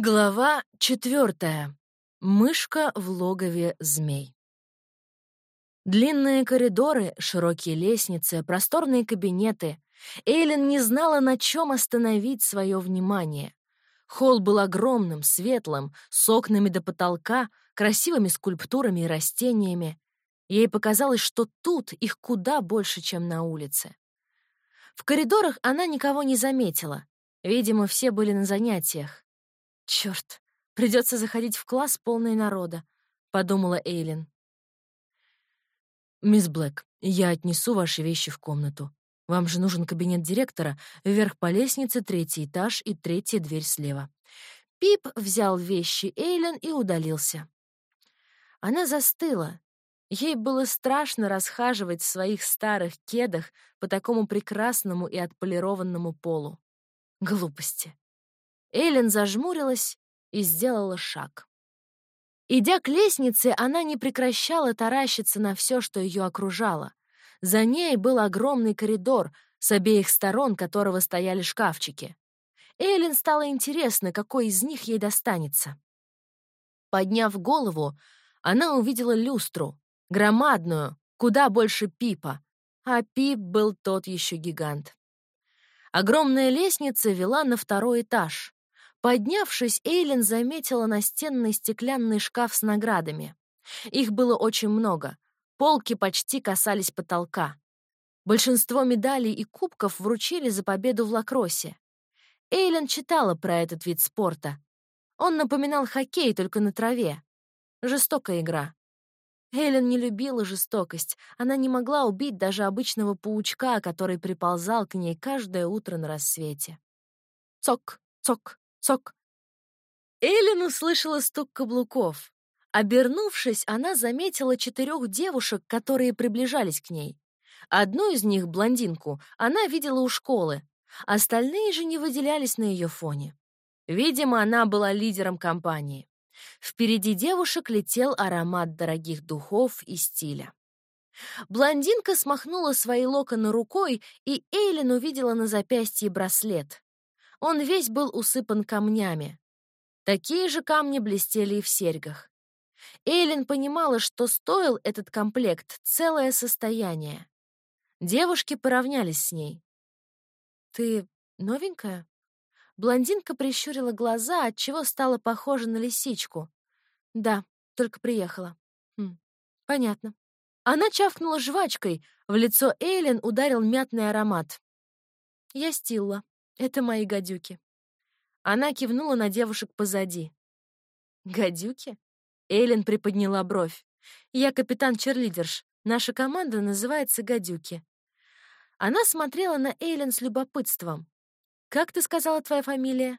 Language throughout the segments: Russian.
Глава четвертая. Мышка в логове змей. Длинные коридоры, широкие лестницы, просторные кабинеты. Эйлин не знала, на чем остановить свое внимание. Холл был огромным, светлым, с окнами до потолка, красивыми скульптурами и растениями. Ей показалось, что тут их куда больше, чем на улице. В коридорах она никого не заметила. Видимо, все были на занятиях. Черт, придется заходить в класс полный народа, подумала Эйлин. Мисс Блэк, я отнесу ваши вещи в комнату. Вам же нужен кабинет директора, вверх по лестнице, третий этаж и третья дверь слева. Пип взял вещи Эйлин и удалился. Она застыла. Ей было страшно расхаживать в своих старых кедах по такому прекрасному и отполированному полу. Глупости. Эллен зажмурилась и сделала шаг. Идя к лестнице, она не прекращала таращиться на все, что ее окружало. За ней был огромный коридор, с обеих сторон которого стояли шкафчики. Эйлин стало интересно, какой из них ей достанется. Подняв голову, она увидела люстру, громадную, куда больше Пипа, а Пип был тот еще гигант. Огромная лестница вела на второй этаж. Поднявшись, Эйлин заметила настенный стеклянный шкаф с наградами. Их было очень много. Полки почти касались потолка. Большинство медалей и кубков вручили за победу в лакроссе. Эйлин читала про этот вид спорта. Он напоминал хоккей, только на траве. Жестокая игра. Эйлин не любила жестокость. Она не могла убить даже обычного паучка, который приползал к ней каждое утро на рассвете. Цок, цок, Цок. Эллен услышала стук каблуков. Обернувшись, она заметила четырех девушек, которые приближались к ней. Одну из них, блондинку, она видела у школы. Остальные же не выделялись на ее фоне. Видимо, она была лидером компании. Впереди девушек летел аромат дорогих духов и стиля. Блондинка смахнула свои локоны рукой, и Эйлин увидела на запястье браслет. Он весь был усыпан камнями. Такие же камни блестели и в серьгах. Эйлин понимала, что стоил этот комплект целое состояние. Девушки поравнялись с ней. «Ты новенькая?» Блондинка прищурила глаза, отчего стала похожа на лисичку. «Да, только приехала». «Хм, понятно». Она чавкнула жвачкой, в лицо Эйлин ударил мятный аромат. «Я Стилла. Это мои гадюки. Она кивнула на девушек позади. Гадюки? Эйлин приподняла бровь. Я капитан Черлидерш. Наша команда называется Гадюки. Она смотрела на Эйлин с любопытством. Как ты сказала твоя фамилия?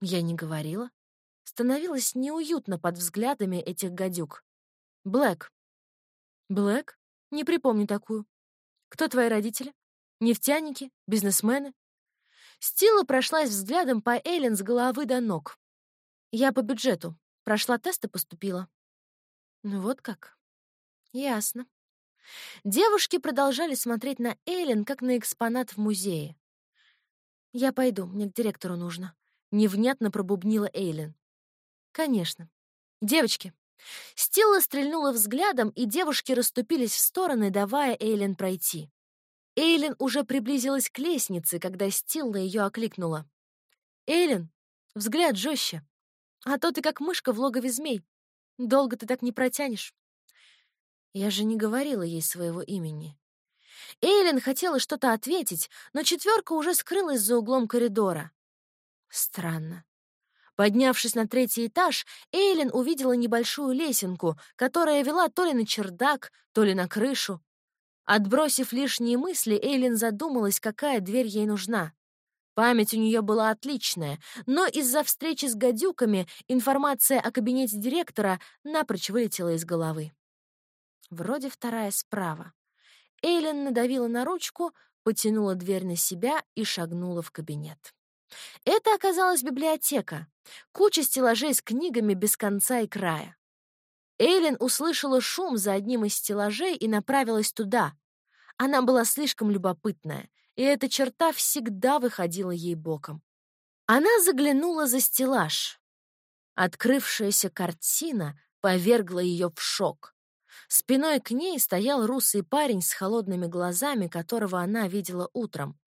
Я не говорила. Становилось неуютно под взглядами этих гадюк. Блэк. Блэк? Не припомню такую. Кто твои родители? Нефтяники? Бизнесмены? Стила прошлась взглядом по Эйлен с головы до ног. Я по бюджету. Прошла тест и поступила. Ну вот как. Ясно. Девушки продолжали смотреть на Эйлен, как на экспонат в музее. «Я пойду, мне к директору нужно», — невнятно пробубнила Эйлен. «Конечно. Девочки». Стилла стрельнула взглядом, и девушки расступились в стороны, давая Эйлен пройти. Эйлин уже приблизилась к лестнице, когда Стилла ее окликнула. «Эйлин, взгляд жестче. А то ты как мышка в логове змей. Долго ты так не протянешь». Я же не говорила ей своего имени. Эйлин хотела что-то ответить, но четверка уже скрылась за углом коридора. Странно. Поднявшись на третий этаж, Эйлин увидела небольшую лесенку, которая вела то ли на чердак, то ли на крышу. Отбросив лишние мысли, Эйлин задумалась, какая дверь ей нужна. Память у нее была отличная, но из-за встречи с гадюками информация о кабинете директора напрочь вылетела из головы. Вроде вторая справа. Эйлин надавила на ручку, потянула дверь на себя и шагнула в кабинет. Это оказалась библиотека, куча стеллажей с книгами без конца и края. Эйлин услышала шум за одним из стеллажей и направилась туда. Она была слишком любопытная, и эта черта всегда выходила ей боком. Она заглянула за стеллаж. Открывшаяся картина повергла ее в шок. Спиной к ней стоял русый парень с холодными глазами, которого она видела утром.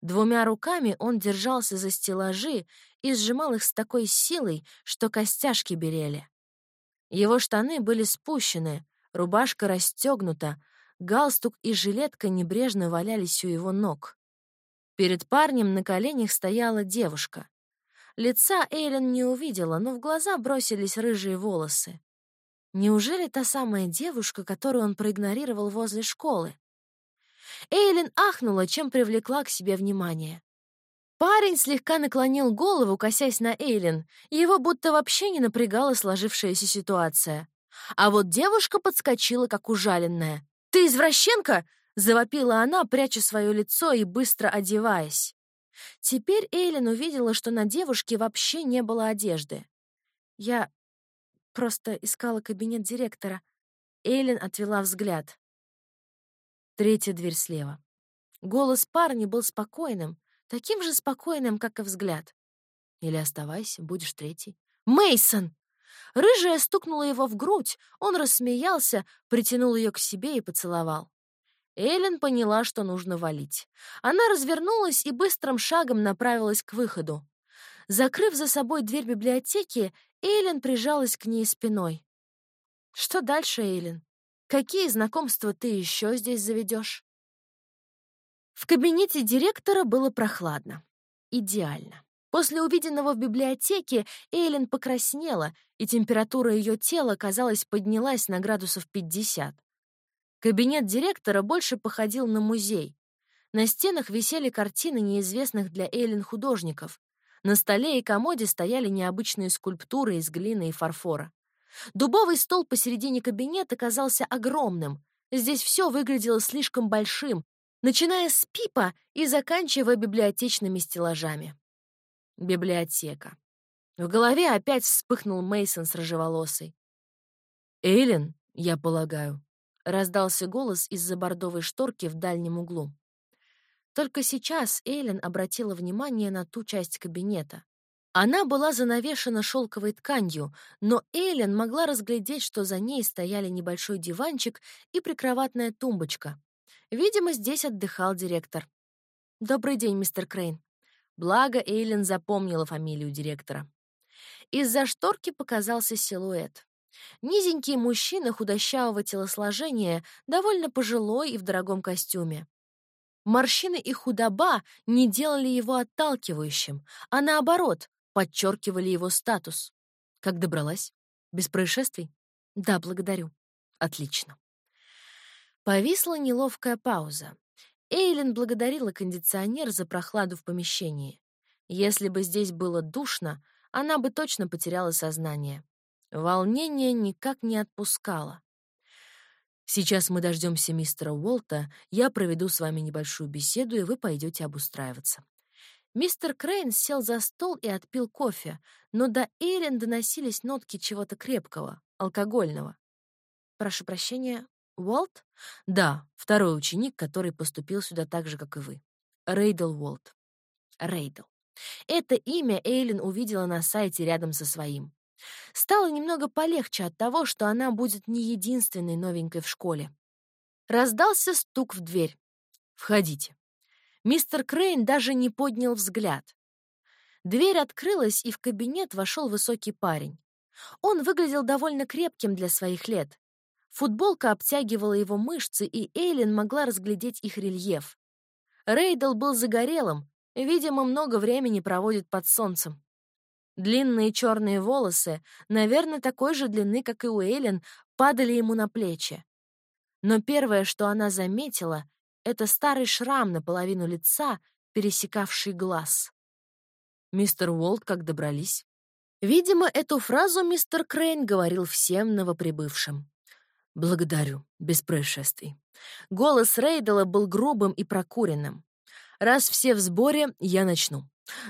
Двумя руками он держался за стеллажи и сжимал их с такой силой, что костяшки берели. Его штаны были спущены, рубашка расстегнута, галстук и жилетка небрежно валялись у его ног. Перед парнем на коленях стояла девушка. Лица Эйлен не увидела, но в глаза бросились рыжие волосы. Неужели та самая девушка, которую он проигнорировал возле школы? Эйлин ахнула, чем привлекла к себе внимание. Парень слегка наклонил голову, косясь на Эйлин. Его будто вообще не напрягала сложившаяся ситуация. А вот девушка подскочила, как ужаленная. «Ты извращенка?» — завопила она, пряча свое лицо и быстро одеваясь. Теперь Эйлин увидела, что на девушке вообще не было одежды. «Я Просто искала кабинет директора. Эйлин отвела взгляд. Третья дверь слева. Голос парня был спокойным, таким же спокойным, как и взгляд. Или оставайся, будешь третий. Мейсон! Рыжая стукнула его в грудь, он рассмеялся, притянул ее к себе и поцеловал. Эйлин поняла, что нужно валить. Она развернулась и быстрым шагом направилась к выходу. Закрыв за собой дверь библиотеки, Эйлин прижалась к ней спиной. «Что дальше, Эйлин? Какие знакомства ты еще здесь заведешь?» В кабинете директора было прохладно. Идеально. После увиденного в библиотеке Эйлин покраснела, и температура ее тела, казалось, поднялась на градусов 50. Кабинет директора больше походил на музей. На стенах висели картины неизвестных для Эйлин художников. На столе и комоде стояли необычные скульптуры из глины и фарфора. Дубовый стол посередине кабинета казался огромным. Здесь все выглядело слишком большим, начиная с пипа и заканчивая библиотечными стеллажами. Библиотека. В голове опять вспыхнул Мейсон с рыжеволосой. «Эйлин, я полагаю», — раздался голос из-за бордовой шторки в дальнем углу. Только сейчас Эйлин обратила внимание на ту часть кабинета. Она была занавешена шелковой тканью, но Эйлин могла разглядеть, что за ней стояли небольшой диванчик и прикроватная тумбочка. Видимо, здесь отдыхал директор. «Добрый день, мистер Крейн». Благо, Эйлин запомнила фамилию директора. Из-за шторки показался силуэт. Низенький мужчина худощавого телосложения, довольно пожилой и в дорогом костюме. Морщины и худоба не делали его отталкивающим, а наоборот, подчеркивали его статус. Как добралась? Без происшествий? Да, благодарю. Отлично. Повисла неловкая пауза. Эйлин благодарила кондиционер за прохладу в помещении. Если бы здесь было душно, она бы точно потеряла сознание. Волнение никак не отпускало. Сейчас мы дождемся мистера Уолта, я проведу с вами небольшую беседу, и вы пойдете обустраиваться». Мистер Крейн сел за стол и отпил кофе, но до Эйлен доносились нотки чего-то крепкого, алкогольного. «Прошу прощения, Уолт?» «Да, второй ученик, который поступил сюда так же, как и вы. Рейдл Уолт». Рейдл. Это имя Эйлин увидела на сайте рядом со своим. Стало немного полегче от того, что она будет не единственной новенькой в школе. Раздался стук в дверь. «Входите». Мистер Крейн даже не поднял взгляд. Дверь открылась, и в кабинет вошел высокий парень. Он выглядел довольно крепким для своих лет. Футболка обтягивала его мышцы, и Эйлин могла разглядеть их рельеф. Рейдл был загорелым, видимо, много времени проводит под солнцем. Длинные черные волосы, наверное, такой же длины, как и у Эллен, падали ему на плечи. Но первое, что она заметила, это старый шрам наполовину лица, пересекавший глаз. «Мистер Уолт, как добрались?» Видимо, эту фразу мистер Крейн говорил всем новоприбывшим. «Благодарю, без происшествий». Голос Рейдела был грубым и прокуренным. «Раз все в сборе, я начну.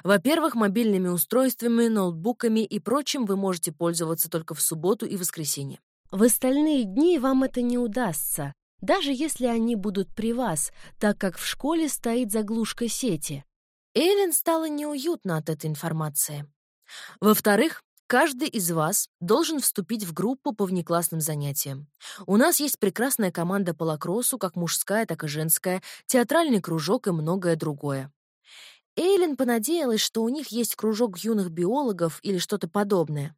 Во-первых, мобильными устройствами, ноутбуками и прочим вы можете пользоваться только в субботу и воскресенье. В остальные дни вам это не удастся, даже если они будут при вас, так как в школе стоит заглушка сети. Эйлин стало неуютно от этой информации. Во-вторых, Каждый из вас должен вступить в группу по внеклассным занятиям. У нас есть прекрасная команда по лакроссу, как мужская, так и женская, театральный кружок и многое другое. Эйлин понадеялась, что у них есть кружок юных биологов или что-то подобное.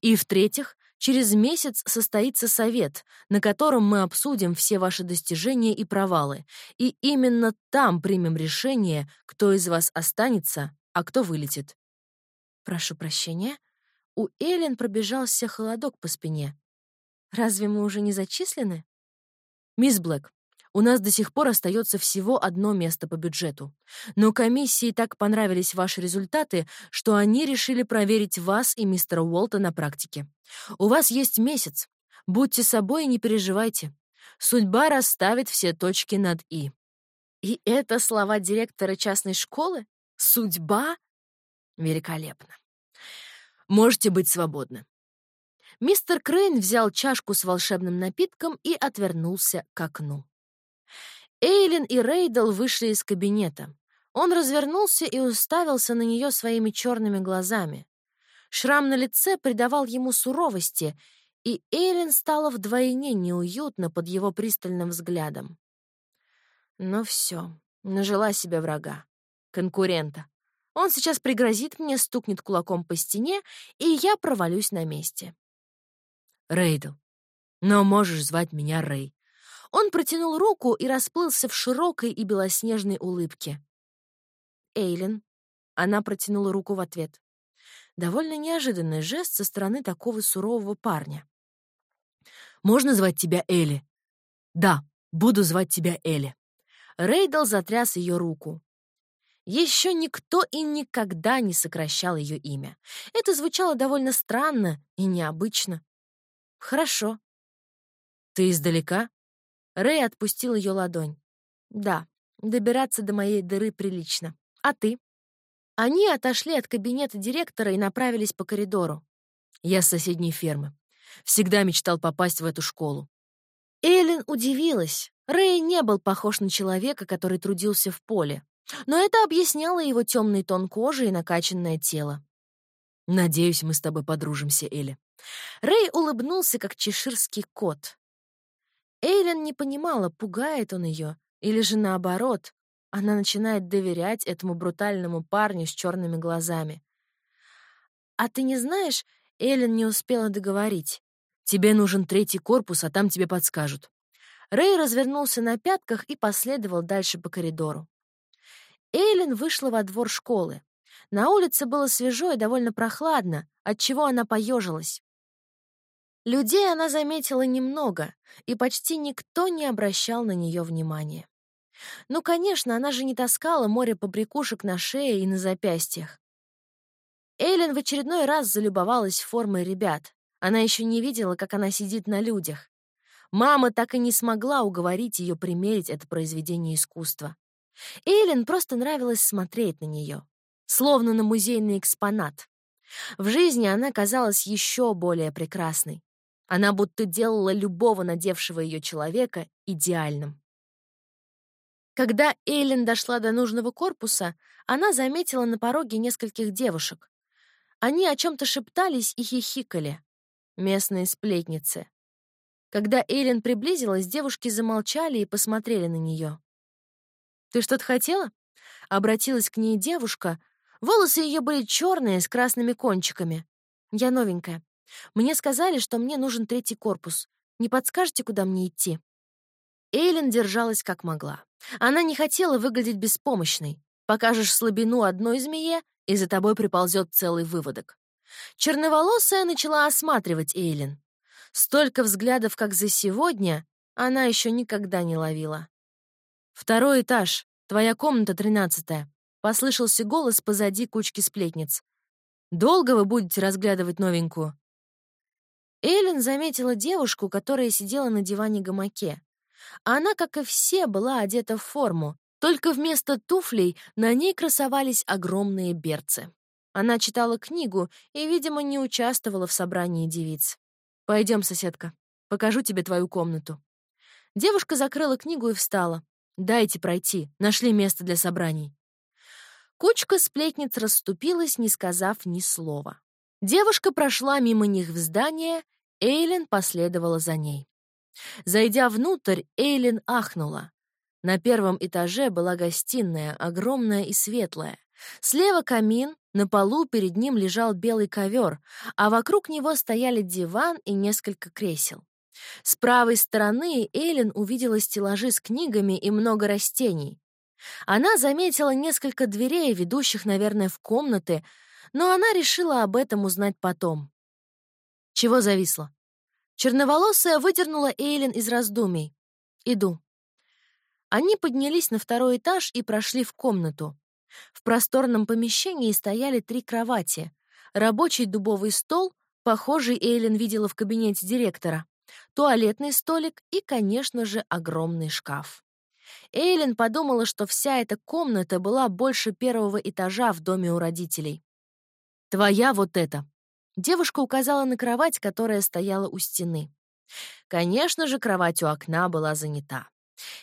И, в-третьих, через месяц состоится совет, на котором мы обсудим все ваши достижения и провалы, и именно там примем решение, кто из вас останется, а кто вылетит. «Прошу прощения», у Эллен пробежался холодок по спине. «Разве мы уже не зачислены?» «Мисс Блэк, у нас до сих пор остается всего одно место по бюджету. Но комиссии так понравились ваши результаты, что они решили проверить вас и мистера Уолта на практике. У вас есть месяц. Будьте собой и не переживайте. Судьба расставит все точки над «и». И это слова директора частной школы? Судьба? Великолепно. Можете быть свободны». Мистер Крейн взял чашку с волшебным напитком и отвернулся к окну. Эйлин и Рейдл вышли из кабинета. Он развернулся и уставился на нее своими черными глазами. Шрам на лице придавал ему суровости, и Эйлин стала вдвойне неуютно под его пристальным взглядом. Ну все, нажила себе врага, конкурента. Он сейчас пригрозит мне, стукнет кулаком по стене, и я провалюсь на месте. Рейдл. Но можешь звать меня Рэй. Он протянул руку и расплылся в широкой и белоснежной улыбке. Эйлин. Она протянула руку в ответ. Довольно неожиданный жест со стороны такого сурового парня. «Можно звать тебя Элли?» «Да, буду звать тебя Элли». Рейдл затряс ее руку. Еще никто и никогда не сокращал ее имя. Это звучало довольно странно и необычно. «Хорошо». «Ты издалека?» Рэй отпустил ее ладонь. «Да, добираться до моей дыры прилично. А ты?» Они отошли от кабинета директора и направились по коридору. «Я с соседней фермы. Всегда мечтал попасть в эту школу». Эллен удивилась. Рэй не был похож на человека, который трудился в поле. Но это объясняло его темный тон кожи и накачанное тело. «Надеюсь, мы с тобой подружимся, Элли». Рэй улыбнулся, как чеширский кот. Эйлен не понимала, пугает он ее, или же наоборот, она начинает доверять этому брутальному парню с черными глазами. «А ты не знаешь...» — Эйлен не успела договорить. «Тебе нужен третий корпус, а там тебе подскажут». Рэй развернулся на пятках и последовал дальше по коридору. Эйлин вышла во двор школы. На улице было свежо и довольно прохладно, отчего она поежилась. Людей она заметила немного, и почти никто не обращал на нее внимания. Ну, конечно, она же не таскала море побрякушек на шее и на запястьях. Эйлин в очередной раз залюбовалась формой ребят. Она еще не видела, как она сидит на людях. Мама так и не смогла уговорить ее примерить это произведение искусства. Эйлин просто нравилось смотреть на нее, словно на музейный экспонат. В жизни она казалась еще более прекрасной. Она будто делала любого надевшего ее человека идеальным. Когда Эйлин дошла до нужного корпуса, она заметила на пороге нескольких девушек. Они о чем-то шептались и хихикали. Местные сплетницы. Когда Эйлин приблизилась, девушки замолчали и посмотрели на нее. «Ты что-то хотела?» — обратилась к ней девушка. Волосы ее были черные, с красными кончиками. «Я новенькая. Мне сказали, что мне нужен третий корпус. Не подскажете, куда мне идти?» Эйлин держалась как могла. Она не хотела выглядеть беспомощной. Покажешь слабину одной змее, и за тобой приползет целый выводок. Черноволосая начала осматривать Эйлин. Столько взглядов, как за сегодня, она еще никогда не ловила. «Второй этаж. Твоя комната тринадцатая», — послышался голос позади кучки сплетниц. «Долго вы будете разглядывать новенькую?» Эйлин заметила девушку, которая сидела на диване-гамаке. Она, как и все, была одета в форму, только вместо туфлей на ней красовались огромные берцы. Она читала книгу и, видимо, не участвовала в собрании девиц. «Пойдем, соседка, покажу тебе твою комнату». Девушка закрыла книгу и встала. «Дайте пройти. Нашли место для собраний». Кучка сплетниц расступилась, не сказав ни слова. Девушка прошла мимо них в здание, Эйлин последовала за ней. Зайдя внутрь, Эйлин ахнула. На первом этаже была гостиная, огромная и светлая. Слева камин, на полу перед ним лежал белый ковер, а вокруг него стояли диван и несколько кресел. С правой стороны Эйлин увидела стеллажи с книгами и много растений. Она заметила несколько дверей, ведущих, наверное, в комнаты, но она решила об этом узнать потом. Чего зависла? Черноволосая выдернула Эйлин из раздумий. «Иду». Они поднялись на второй этаж и прошли в комнату. В просторном помещении стояли три кровати, рабочий дубовый стол, похожий Эйлин видела в кабинете директора, туалетный столик и, конечно же, огромный шкаф. Эйлин подумала, что вся эта комната была больше первого этажа в доме у родителей. «Твоя вот эта». Девушка указала на кровать, которая стояла у стены. Конечно же, кровать у окна была занята.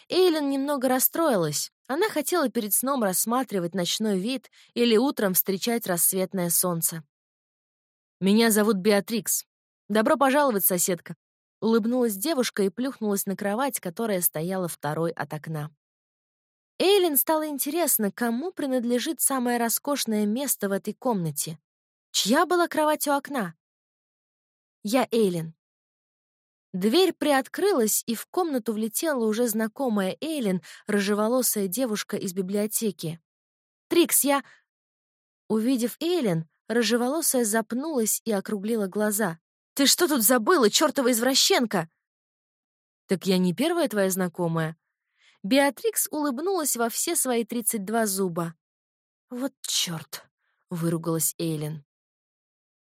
Эйлин немного расстроилась. Она хотела перед сном рассматривать ночной вид или утром встречать рассветное солнце. «Меня зовут Беатрикс. Добро пожаловать, соседка», Улыбнулась девушка и плюхнулась на кровать, которая стояла второй от окна. Эйлин стало интересно, кому принадлежит самое роскошное место в этой комнате. Чья была кровать у окна? Я Эйлин. Дверь приоткрылась, и в комнату влетела уже знакомая Эйлин, рыжеволосая девушка из библиотеки. «Трикс, я...» Увидев Эйлин, рыжеволосая запнулась и округлила глаза. Ты что тут забыла, чертова извращенка?» «Так я не первая твоя знакомая». Беатрикс улыбнулась во все свои 32 зуба. «Вот черт!» — выругалась Эйлин.